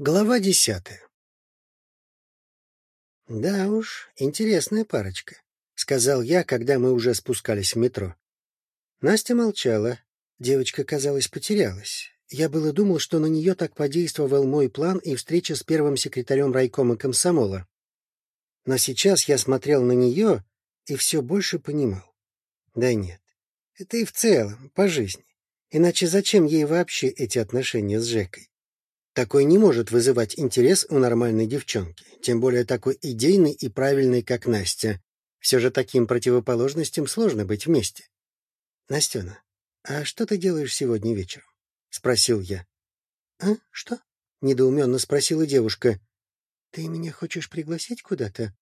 Глава десятая «Да уж, интересная парочка», — сказал я, когда мы уже спускались в метро. Настя молчала. Девочка, казалось, потерялась. Я было думал, что на нее так подействовал мой план и встреча с первым секретарем райкома комсомола. Но сейчас я смотрел на нее и все больше понимал. Да нет, это и в целом, по жизни. Иначе зачем ей вообще эти отношения с Жекой? Такой не может вызывать интерес у нормальной девчонки, тем более такой идейный и правильный, как Настя. Все же таким противоположностям сложно быть вместе. — Настена, а что ты делаешь сегодня вечером? — спросил я. — А, что? — недоуменно спросила девушка. — Ты меня хочешь пригласить куда-то?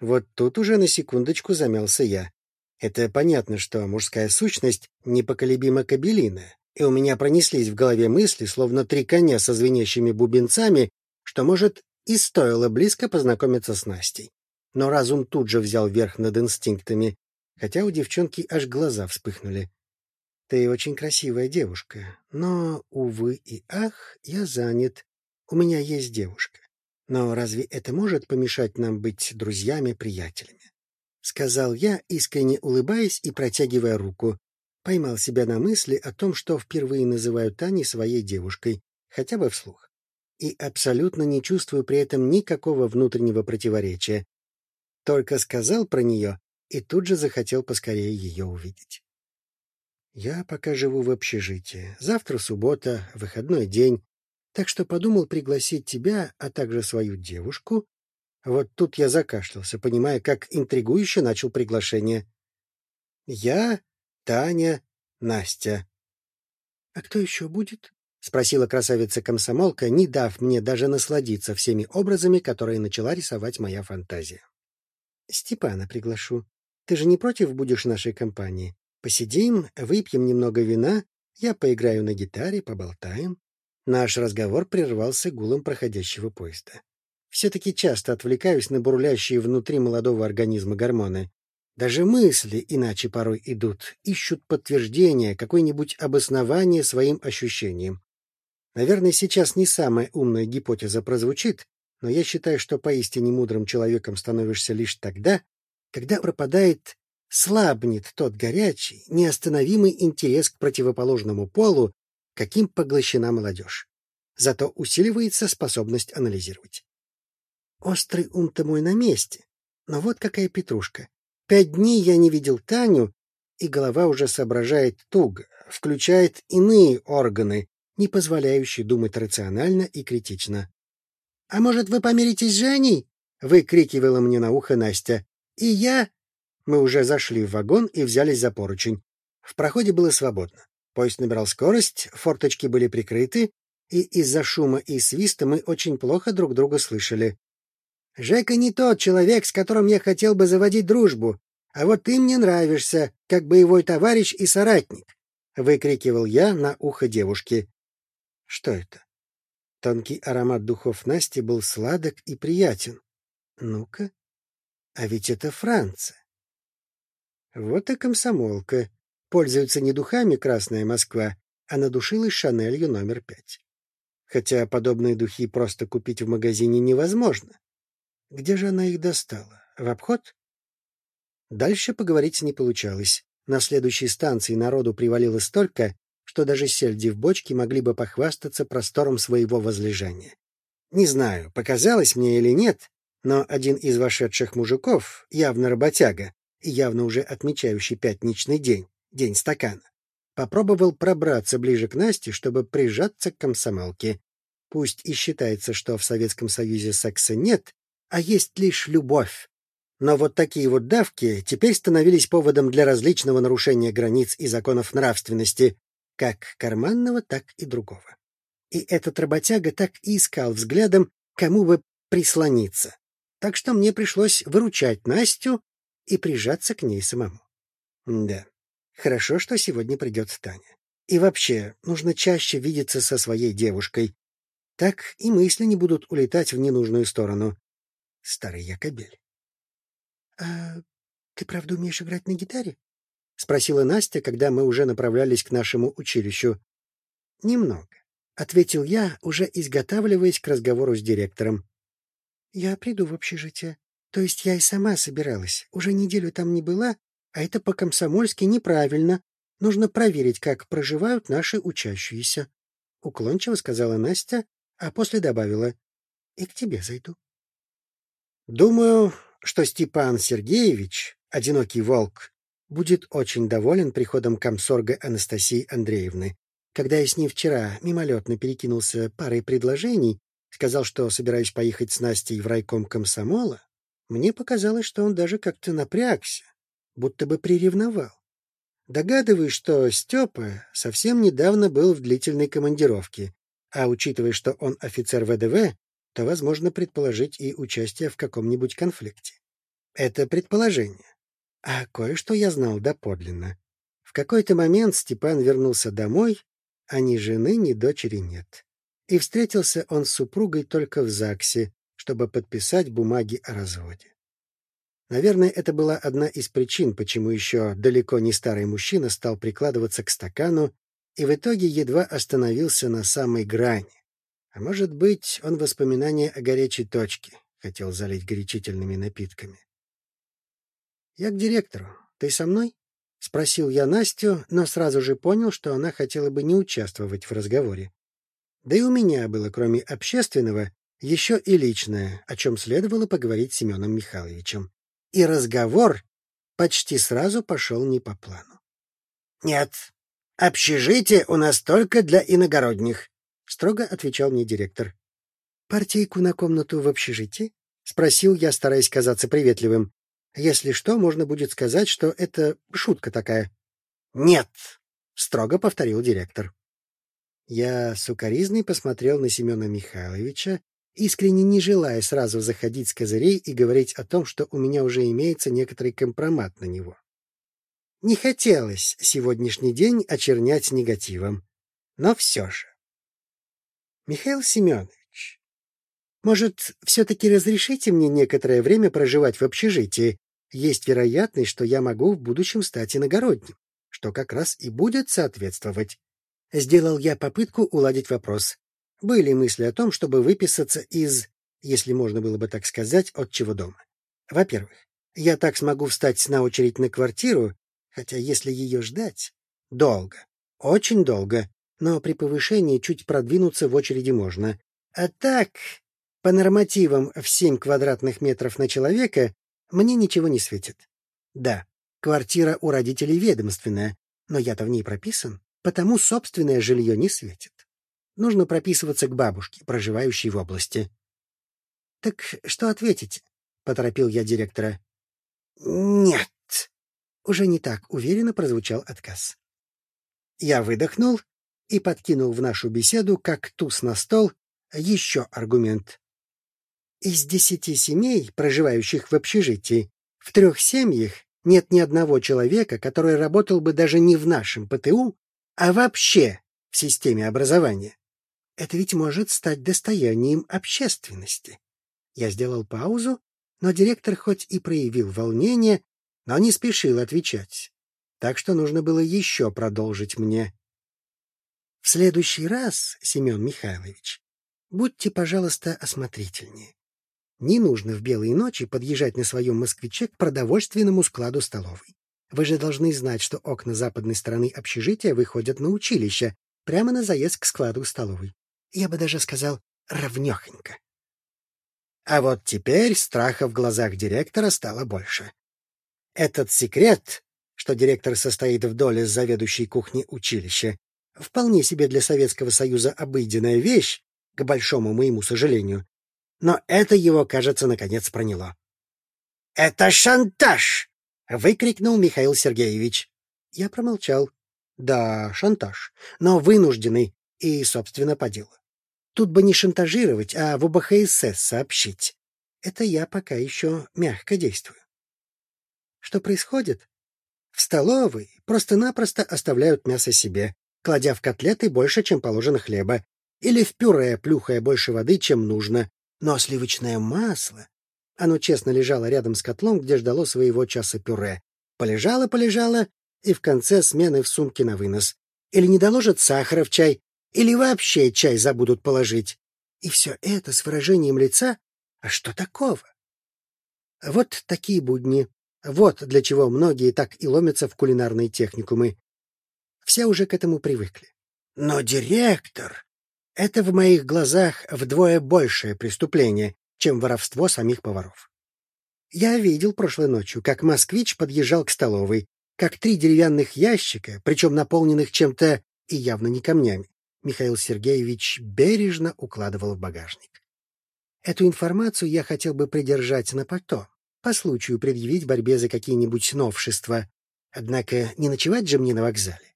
Вот тут уже на секундочку замялся я. Это понятно, что мужская сущность непоколебимо кабелиная, и у меня пронеслись в голове мысли, словно три коня со звенящими бубенцами, что, может, и стоило близко познакомиться с Настей. Но разум тут же взял верх над инстинктами, хотя у девчонки аж глаза вспыхнули. «Ты очень красивая девушка, но, увы и ах, я занят. У меня есть девушка. Но разве это может помешать нам быть друзьями-приятелями?» — сказал я, искренне улыбаясь и протягивая руку поймал себя на мысли о том, что впервые называю Тани своей девушкой, хотя бы вслух. И абсолютно не чувствую при этом никакого внутреннего противоречия. Только сказал про нее и тут же захотел поскорее ее увидеть. Я пока живу в общежитии. Завтра суббота, выходной день. Так что подумал пригласить тебя, а также свою девушку. Вот тут я закашлялся, понимая, как интригующе начал приглашение. Я Таня, Настя. — А кто еще будет? — спросила красавица-комсомолка, не дав мне даже насладиться всеми образами, которые начала рисовать моя фантазия. — Степана приглашу. Ты же не против будешь нашей компании? Посидим, выпьем немного вина, я поиграю на гитаре, поболтаем. Наш разговор прервался гулом проходящего поезда. Все-таки часто отвлекаюсь на бурлящие внутри молодого организма гормоны. Даже мысли иначе порой идут, ищут подтверждение, какое-нибудь обоснование своим ощущениям. Наверное, сейчас не самая умная гипотеза прозвучит, но я считаю, что поистине мудрым человеком становишься лишь тогда, когда пропадает, слабнет тот горячий, неостановимый интерес к противоположному полу, каким поглощена молодежь. Зато усиливается способность анализировать. Острый ум-то мой на месте, но вот какая петрушка. Пять дней я не видел Таню, и голова уже соображает туго, включает иные органы, не позволяющие думать рационально и критично. — А может, вы помиритесь с Женей? — выкрикивала мне на ухо Настя. — И я... Мы уже зашли в вагон и взялись за поручень. В проходе было свободно. Поезд набирал скорость, форточки были прикрыты, и из-за шума и свиста мы очень плохо друг друга слышали. Жека не тот человек, с которым я хотел бы заводить дружбу, а вот ты мне нравишься, как боевой товарищ и соратник, — выкрикивал я на ухо девушки. Что это? Тонкий аромат духов Насти был сладок и приятен. Ну-ка, а ведь это Франция. Вот и комсомолка. Пользуется не духами «Красная Москва», а надушилась Шанелью номер пять. Хотя подобные духи просто купить в магазине невозможно. Где же она их достала? В обход? Дальше поговорить не получалось. На следующей станции народу привалило столько, что даже сельди в бочке могли бы похвастаться простором своего возлежания. Не знаю, показалось мне или нет, но один из вошедших мужиков, явно работяга, и явно уже отмечающий пятничный день, день стакана, попробовал пробраться ближе к Насте, чтобы прижаться к комсомолке. Пусть и считается, что в Советском Союзе секса нет, а есть лишь любовь. Но вот такие вот давки теперь становились поводом для различного нарушения границ и законов нравственности, как карманного, так и другого. И этот работяга так и искал взглядом, кому бы прислониться. Так что мне пришлось выручать Настю и прижаться к ней самому. Да, хорошо, что сегодня придет Таня. И вообще, нужно чаще видеться со своей девушкой. Так и мысли не будут улетать в ненужную сторону старый якобель. — А ты правда умеешь играть на гитаре? — спросила Настя, когда мы уже направлялись к нашему училищу. — Немного. — ответил я, уже изготавливаясь к разговору с директором. «Я приду в общежитие. То есть я и сама собиралась. Уже неделю там не была, а это по-комсомольски неправильно. Нужно проверить, как проживают наши учащиеся», — уклончиво сказала Настя, а после добавила. «И к тебе зайду». Думаю, что Степан Сергеевич, одинокий волк, будет очень доволен приходом комсорга Анастасии Андреевны. Когда я с ним вчера мимолетно перекинулся парой предложений, сказал, что собираюсь поехать с Настей в райком комсомола, мне показалось, что он даже как-то напрягся, будто бы приревновал. Догадываюсь, что Степа совсем недавно был в длительной командировке, а учитывая, что он офицер ВДВ, то возможно предположить и участие в каком-нибудь конфликте. Это предположение. А кое-что я знал доподлинно. В какой-то момент Степан вернулся домой а ни жены, ни дочери нет. И встретился он с супругой только в ЗАГСе, чтобы подписать бумаги о разводе. Наверное, это была одна из причин, почему еще далеко не старый мужчина стал прикладываться к стакану и в итоге едва остановился на самой грани. А может быть, он воспоминания о горячей точке хотел залить горячительными напитками. «Я к директору. Ты со мной?» — спросил я Настю, но сразу же понял, что она хотела бы не участвовать в разговоре. Да и у меня было, кроме общественного, еще и личное, о чем следовало поговорить с Семеном Михайловичем. И разговор почти сразу пошел не по плану. — Нет, общежитие у нас только для иногородних, — строго отвечал мне директор. — Партийку на комнату в общежитии? — спросил я, стараясь казаться приветливым. Если что, можно будет сказать, что это шутка такая. — Нет, — строго повторил директор. Я сукоризной посмотрел на Семена Михайловича, искренне не желая сразу заходить с козырей и говорить о том, что у меня уже имеется некоторый компромат на него. Не хотелось сегодняшний день очернять негативом, но все же. Михаил Семенович, может, все-таки разрешите мне некоторое время проживать в общежитии? Есть вероятность, что я могу в будущем стать иногородним, что как раз и будет соответствовать. Сделал я попытку уладить вопрос. Были мысли о том, чтобы выписаться из, если можно было бы так сказать, отчего дома. Во-первых, я так смогу встать на очередь на квартиру, хотя если ее ждать... Долго. Очень долго. Но при повышении чуть продвинуться в очереди можно. А так, по нормативам в 7 квадратных метров на человека мне ничего не светит. Да, квартира у родителей ведомственная, но я-то в ней прописан, потому собственное жилье не светит. Нужно прописываться к бабушке, проживающей в области. — Так что ответить? — поторопил я директора. — Нет. Уже не так уверенно прозвучал отказ. Я выдохнул и подкинул в нашу беседу, как туз на стол, еще аргумент. Из десяти семей, проживающих в общежитии, в трех семьях нет ни одного человека, который работал бы даже не в нашем ПТУ, а вообще в системе образования. Это ведь может стать достоянием общественности. Я сделал паузу, но директор хоть и проявил волнение, но не спешил отвечать. Так что нужно было еще продолжить мне. В следующий раз, Семен Михайлович, будьте, пожалуйста, осмотрительнее. Не нужно в белые ночи подъезжать на своем москвиче к продовольственному складу столовой. Вы же должны знать, что окна западной стороны общежития выходят на училище, прямо на заезд к складу столовой. Я бы даже сказал, ровнёхонько. А вот теперь страха в глазах директора стало больше. Этот секрет, что директор состоит в доле заведующей кухни училища, вполне себе для Советского Союза обыденная вещь, к большому моему сожалению, но это его, кажется, наконец проняло. — Это шантаж! — выкрикнул Михаил Сергеевич. Я промолчал. Да, шантаж, но вынужденный и, собственно, по делу. Тут бы не шантажировать, а в ОБХСС сообщить. Это я пока еще мягко действую. Что происходит? В столовой просто-напросто оставляют мясо себе, кладя в котлеты больше, чем положено хлеба, или в пюре, плюхая больше воды, чем нужно, но сливочное масло... Оно честно лежало рядом с котлом, где ждало своего часа пюре. Полежало-полежало, и в конце смены в сумке на вынос. Или не доложат сахара в чай, Или вообще чай забудут положить. И все это с выражением лица «А что такого?» Вот такие будни. Вот для чего многие так и ломятся в кулинарные техникумы. Все уже к этому привыкли. Но директор — это в моих глазах вдвое большее преступление, чем воровство самих поваров. Я видел прошлой ночью, как москвич подъезжал к столовой, как три деревянных ящика, причем наполненных чем-то и явно не камнями, Михаил Сергеевич бережно укладывал в багажник. Эту информацию я хотел бы придержать на потом, по случаю предъявить борьбе за какие-нибудь новшества. Однако не ночевать же мне на вокзале.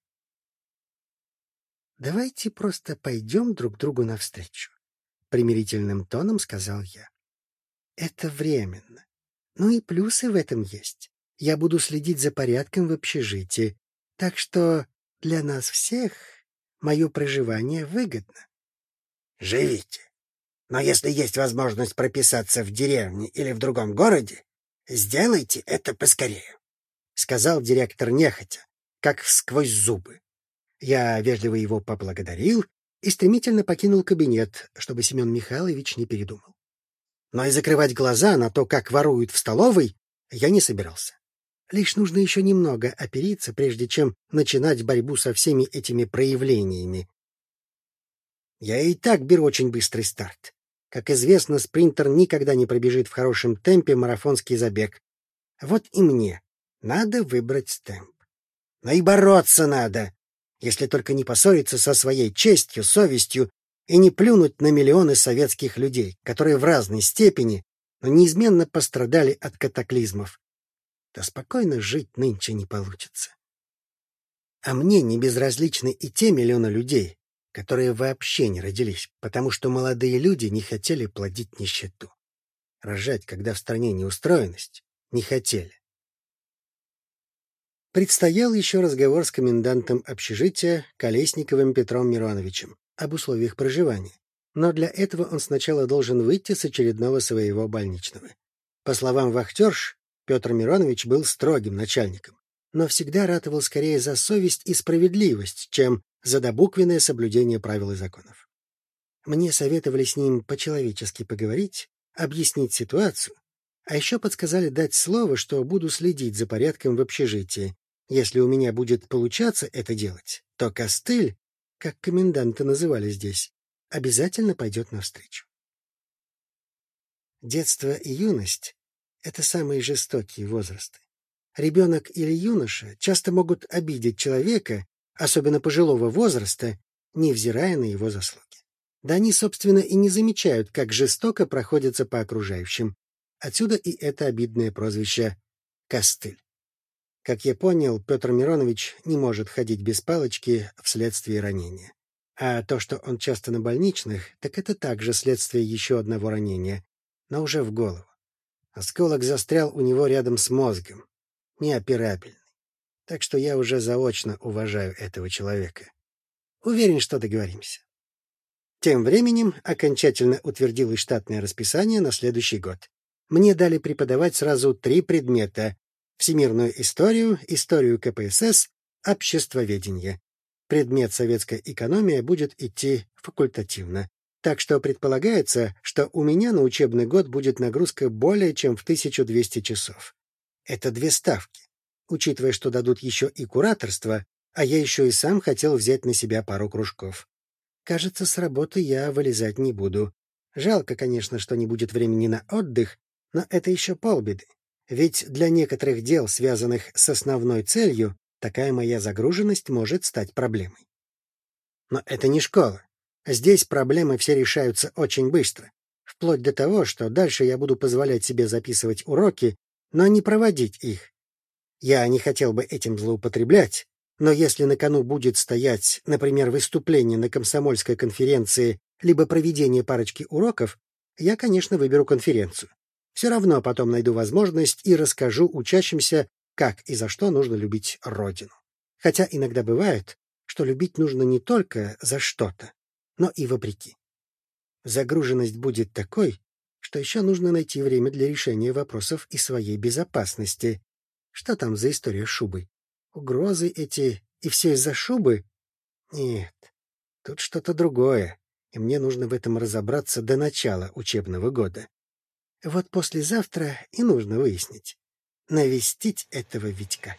«Давайте просто пойдем друг другу навстречу», — примирительным тоном сказал я. «Это временно. Ну и плюсы в этом есть. Я буду следить за порядком в общежитии, так что для нас всех мое проживание выгодно. — Живите. Но если есть возможность прописаться в деревне или в другом городе, сделайте это поскорее, — сказал директор нехотя, как сквозь зубы. Я вежливо его поблагодарил и стремительно покинул кабинет, чтобы Семен Михайлович не передумал. Но и закрывать глаза на то, как воруют в столовой, я не собирался. Лишь нужно еще немного опериться, прежде чем начинать борьбу со всеми этими проявлениями. Я и так беру очень быстрый старт. Как известно, спринтер никогда не пробежит в хорошем темпе марафонский забег. Вот и мне надо выбрать темп. Но и бороться надо, если только не поссориться со своей честью, совестью и не плюнуть на миллионы советских людей, которые в разной степени, но неизменно пострадали от катаклизмов то спокойно жить нынче не получится. А мне не безразличны и те миллионы людей, которые вообще не родились, потому что молодые люди не хотели плодить нищету. Рожать, когда в стране неустроенность, не хотели. Предстоял еще разговор с комендантом общежития Колесниковым Петром Мироновичем об условиях проживания, но для этого он сначала должен выйти с очередного своего больничного. По словам вахтерш, Петр Миронович был строгим начальником, но всегда ратовал скорее за совесть и справедливость, чем за добуквенное соблюдение правил и законов. Мне советовали с ним по-человечески поговорить, объяснить ситуацию, а еще подсказали дать слово, что буду следить за порядком в общежитии. Если у меня будет получаться это делать, то костыль, как коменданты называли здесь, обязательно пойдет навстречу. Детство и юность это самые жестокие возрасты. Ребенок или юноша часто могут обидеть человека, особенно пожилого возраста, невзирая на его заслуги. Да они, собственно, и не замечают, как жестоко проходятся по окружающим. Отсюда и это обидное прозвище «костыль». Как я понял, Петр Миронович не может ходить без палочки вследствие ранения. А то, что он часто на больничных, так это также следствие еще одного ранения, но уже в голову. Осколок застрял у него рядом с мозгом, неоперабельный. Так что я уже заочно уважаю этого человека. Уверен, что договоримся. Тем временем окончательно утвердилось штатное расписание на следующий год. Мне дали преподавать сразу три предмета — всемирную историю, историю КПСС, обществоведение. Предмет «Советская экономия» будет идти факультативно. Так что предполагается, что у меня на учебный год будет нагрузка более чем в 1200 часов. Это две ставки. Учитывая, что дадут еще и кураторство, а я еще и сам хотел взять на себя пару кружков. Кажется, с работы я вылезать не буду. Жалко, конечно, что не будет времени на отдых, но это еще полбеды. Ведь для некоторых дел, связанных с основной целью, такая моя загруженность может стать проблемой. Но это не школа. Здесь проблемы все решаются очень быстро, вплоть до того, что дальше я буду позволять себе записывать уроки, но не проводить их. Я не хотел бы этим злоупотреблять, но если на кону будет стоять, например, выступление на комсомольской конференции либо проведение парочки уроков, я, конечно, выберу конференцию. Все равно потом найду возможность и расскажу учащимся, как и за что нужно любить Родину. Хотя иногда бывает, что любить нужно не только за что-то, но и вопреки. Загруженность будет такой, что еще нужно найти время для решения вопросов и своей безопасности. Что там за история с шубой? Угрозы эти и все из-за шубы? Нет, Тут что-то другое, и мне нужно в этом разобраться до начала учебного года. Вот послезавтра и нужно выяснить. Навестить этого Витька.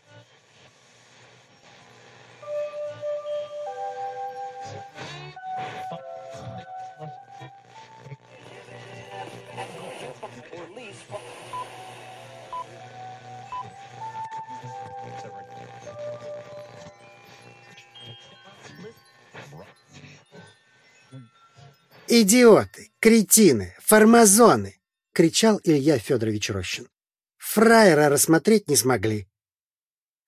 «Идиоты! Кретины! Формазоны!» — кричал Илья Федорович Рощин. «Фраера рассмотреть не смогли!»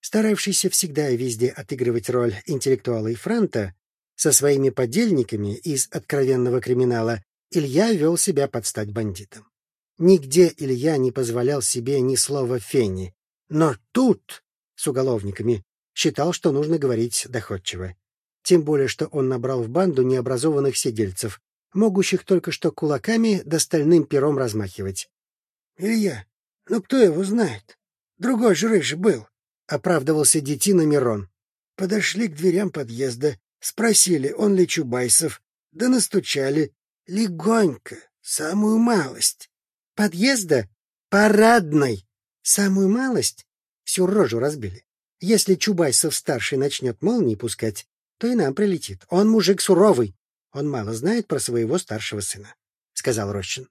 Старавшийся всегда и везде отыгрывать роль интеллектуала и франта, со своими подельниками из откровенного криминала Илья вел себя под стать бандитам. Нигде Илья не позволял себе ни слова фени, но тут, с уголовниками, считал, что нужно говорить доходчиво. Тем более, что он набрал в банду необразованных сидельцев, могущих только что кулаками да стальным пером размахивать. — Илья, ну кто его знает? Другой же рыжий был, — оправдывался детина Мирон. Подошли к дверям подъезда, спросили, он ли Чубайсов, да настучали. Легонько, самую малость. Подъезда? Парадной. Самую малость? Всю рожу разбили. Если Чубайсов-старший начнет молнии пускать, то и нам прилетит. Он мужик суровый, он мало знает про своего старшего сына, — сказал Рощин.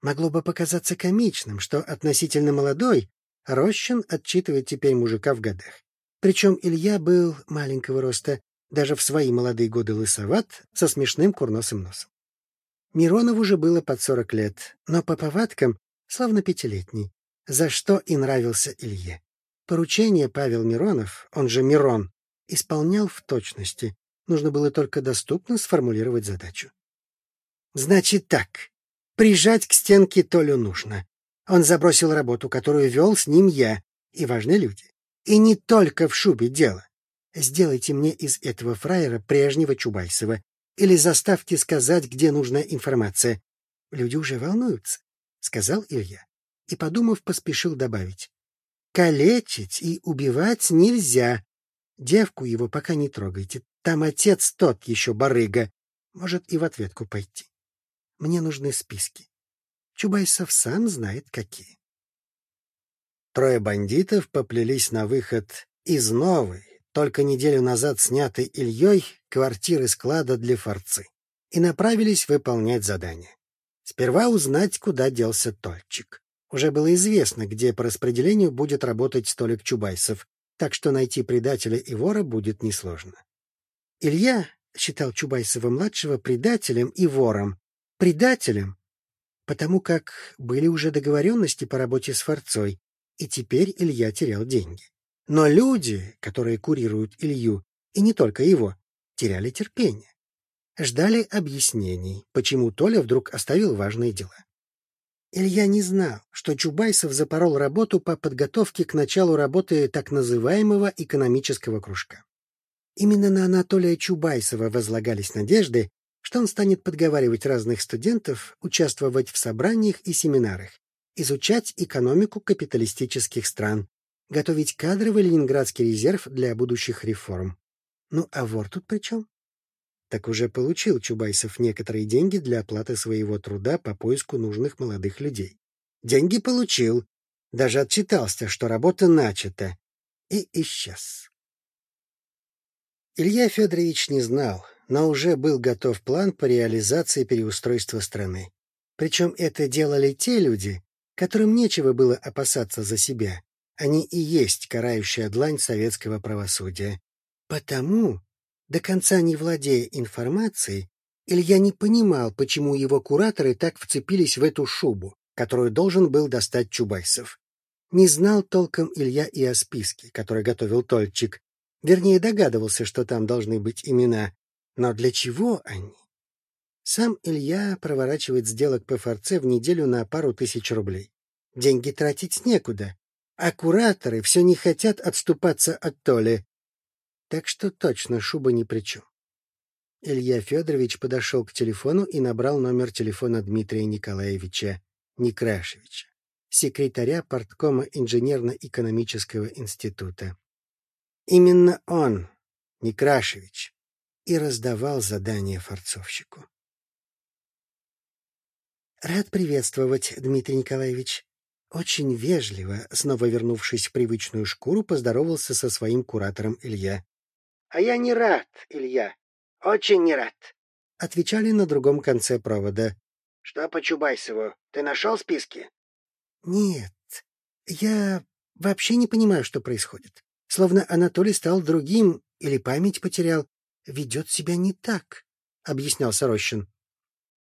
Могло бы показаться комичным, что относительно молодой Рощин отчитывает теперь мужика в годах. Причем Илья был маленького роста, даже в свои молодые годы лысоват, со смешным курносым носом. Миронову уже было под сорок лет, но по повадкам словно пятилетний, за что и нравился Илье. Поручение Павел Миронов, он же Мирон, исполнял в точности, Нужно было только доступно сформулировать задачу. Значит так, прижать к стенке Толю нужно. Он забросил работу, которую вел с ним я, и важные люди. И не только в шубе дело. Сделайте мне из этого фраера прежнего Чубайсова или заставьте сказать, где нужна информация. Люди уже волнуются, — сказал Илья. И, подумав, поспешил добавить. Калечить и убивать нельзя. Девку его пока не трогайте, там отец тот еще барыга. Может и в ответку пойти. Мне нужны списки. Чубайсов сам знает, какие. Трое бандитов поплелись на выход из новой, только неделю назад снятой Ильей, квартиры склада для форцы и направились выполнять задание. Сперва узнать, куда делся Тольчик. Уже было известно, где по распределению будет работать столик Чубайсов, так что найти предателя и вора будет несложно. Илья считал Чубайсова-младшего предателем и вором. Предателем, потому как были уже договоренности по работе с Форцой, и теперь Илья терял деньги. Но люди, которые курируют Илью, и не только его, теряли терпение. Ждали объяснений, почему Толя вдруг оставил важные дела. Илья не знал, что Чубайсов запорол работу по подготовке к началу работы так называемого экономического кружка. Именно на Анатолия Чубайсова возлагались надежды, что он станет подговаривать разных студентов участвовать в собраниях и семинарах, изучать экономику капиталистических стран, готовить кадровый ленинградский резерв для будущих реформ. Ну, а вор тут при чем? Так уже получил Чубайсов некоторые деньги для оплаты своего труда по поиску нужных молодых людей. Деньги получил, даже отчитался, что работа начата, и исчез. Илья Федорович не знал, но уже был готов план по реализации переустройства страны. Причем это делали те люди, которым нечего было опасаться за себя. Они и есть карающая длань советского правосудия. Потому, до конца не владея информацией, Илья не понимал, почему его кураторы так вцепились в эту шубу, которую должен был достать Чубайсов. Не знал толком Илья и о списке, который готовил Тольчик, Вернее, догадывался, что там должны быть имена. Но для чего они? Сам Илья проворачивает сделок по ФРЦ в неделю на пару тысяч рублей. Деньги тратить некуда. А кураторы все не хотят отступаться от Толи. Так что точно шуба ни при чем. Илья Федорович подошел к телефону и набрал номер телефона Дмитрия Николаевича Некрашевича, секретаря порткома инженерно-экономического института. Именно он, Некрашевич, и раздавал задания форцовщику. «Рад приветствовать, Дмитрий Николаевич». Очень вежливо, снова вернувшись в привычную шкуру, поздоровался со своим куратором Илья. — А я не рад, Илья. Очень не рад. Отвечали на другом конце провода. — Что по Чубайсову? Ты нашел списки? — Нет. Я вообще не понимаю, что происходит. Словно Анатолий стал другим или память потерял. Ведет себя не так, — объяснял Сорощин.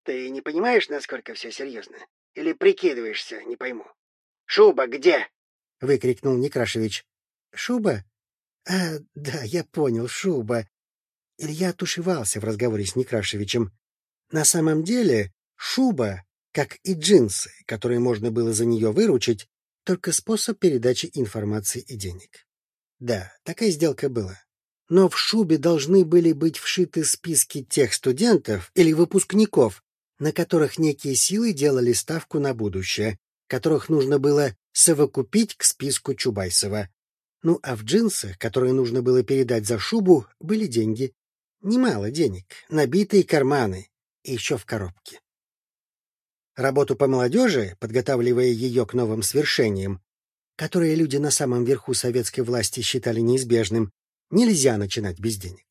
Ты не понимаешь, насколько все серьезно? Или прикидываешься, не пойму. Шуба где? — выкрикнул Некрашевич. — Шуба? А, да, я понял, шуба. Илья тушевался в разговоре с Некрашевичем. На самом деле, шуба, как и джинсы, которые можно было за нее выручить, только способ передачи информации и денег. Да, такая сделка была но в шубе должны были быть вшиты списки тех студентов или выпускников, на которых некие силы делали ставку на будущее, которых нужно было совокупить к списку Чубайсова. Ну а в джинсах, которые нужно было передать за шубу, были деньги. Немало денег, набитые карманы, и еще в коробке. Работу по молодежи, подготавливая ее к новым свершениям, которые люди на самом верху советской власти считали неизбежным, нельзя начинать без денег.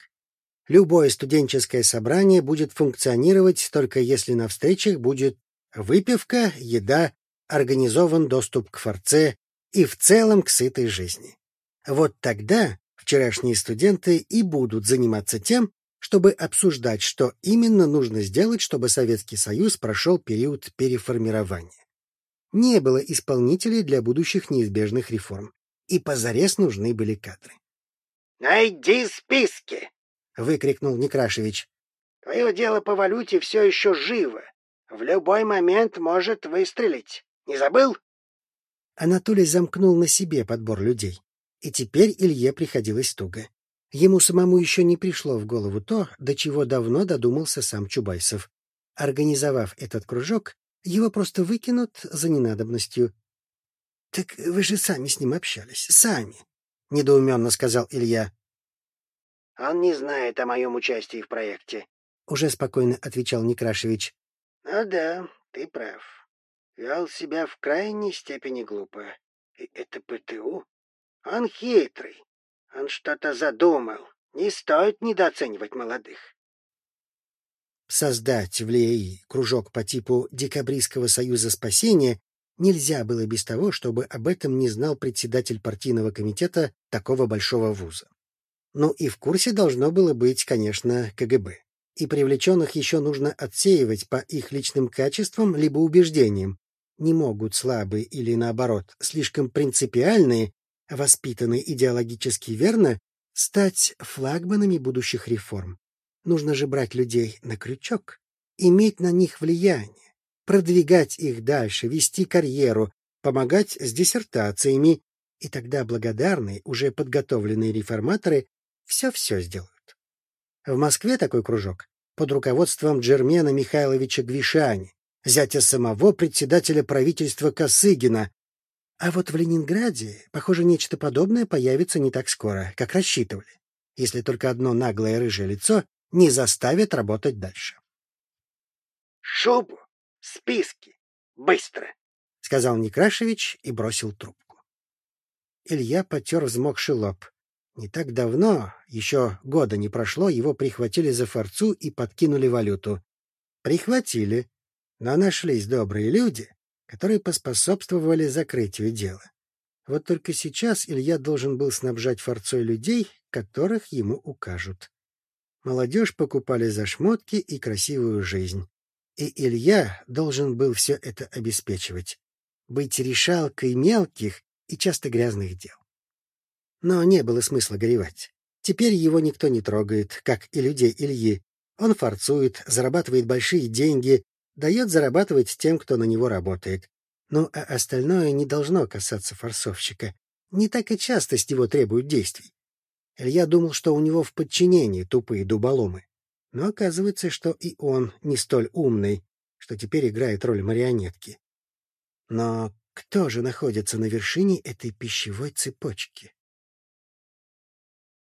Любое студенческое собрание будет функционировать только если на встречах будет выпивка, еда, организован доступ к форце и в целом к сытой жизни. Вот тогда вчерашние студенты и будут заниматься тем, чтобы обсуждать, что именно нужно сделать, чтобы Советский Союз прошел период переформирования. Не было исполнителей для будущих неизбежных реформ, и позарез нужны были кадры. «Найди списки!» — выкрикнул Некрашевич. «Твое дело по валюте все еще живо. В любой момент может выстрелить. Не забыл?» Анатолий замкнул на себе подбор людей. И теперь Илье приходилось туго. Ему самому еще не пришло в голову то, до чего давно додумался сам Чубайсов. Организовав этот кружок, его просто выкинут за ненадобностью. — Так вы же сами с ним общались. Сами недоуменно сказал Илья. Он не знает о моем участии в проекте, уже спокойно отвечал Некрашевич. Ну да, ты прав. Вел себя в крайней степени глупо. И это ПТУ? Он хитрый. Он что-то задумал. Не стоит недооценивать молодых. Создать в ЛЕИ кружок по типу Декабристского союза спасения Нельзя было без того, чтобы об этом не знал председатель партийного комитета такого большого вуза. Ну и в курсе должно было быть, конечно, КГБ. И привлеченных еще нужно отсеивать по их личным качествам либо убеждениям. Не могут слабые или, наоборот, слишком принципиальные, воспитанные идеологически верно, стать флагманами будущих реформ. Нужно же брать людей на крючок, иметь на них влияние продвигать их дальше, вести карьеру, помогать с диссертациями, и тогда благодарные, уже подготовленные реформаторы все-все сделают. В Москве такой кружок под руководством Джермена Михайловича Гвишани, зятя самого председателя правительства Косыгина. А вот в Ленинграде, похоже, нечто подобное появится не так скоро, как рассчитывали, если только одно наглое рыжее лицо не заставит работать дальше. «Шубу списки. Быстро!» — сказал Некрашевич и бросил трубку. Илья потер взмокший лоб. Не так давно, еще года не прошло, его прихватили за форцу и подкинули валюту. Прихватили, но нашлись добрые люди, которые поспособствовали закрытию дела. Вот только сейчас Илья должен был снабжать форцой людей, которых ему укажут. Молодежь покупали за шмотки и красивую жизнь. И Илья должен был все это обеспечивать, быть решалкой мелких и часто грязных дел. Но не было смысла горевать. Теперь его никто не трогает, как и людей Ильи. Он форцует, зарабатывает большие деньги, дает зарабатывать тем, кто на него работает. Ну, а остальное не должно касаться форсовщика. Не так и часто с него требуют действий. Илья думал, что у него в подчинении тупые дуболомы. Но оказывается, что и он не столь умный, что теперь играет роль марионетки. Но кто же находится на вершине этой пищевой цепочки?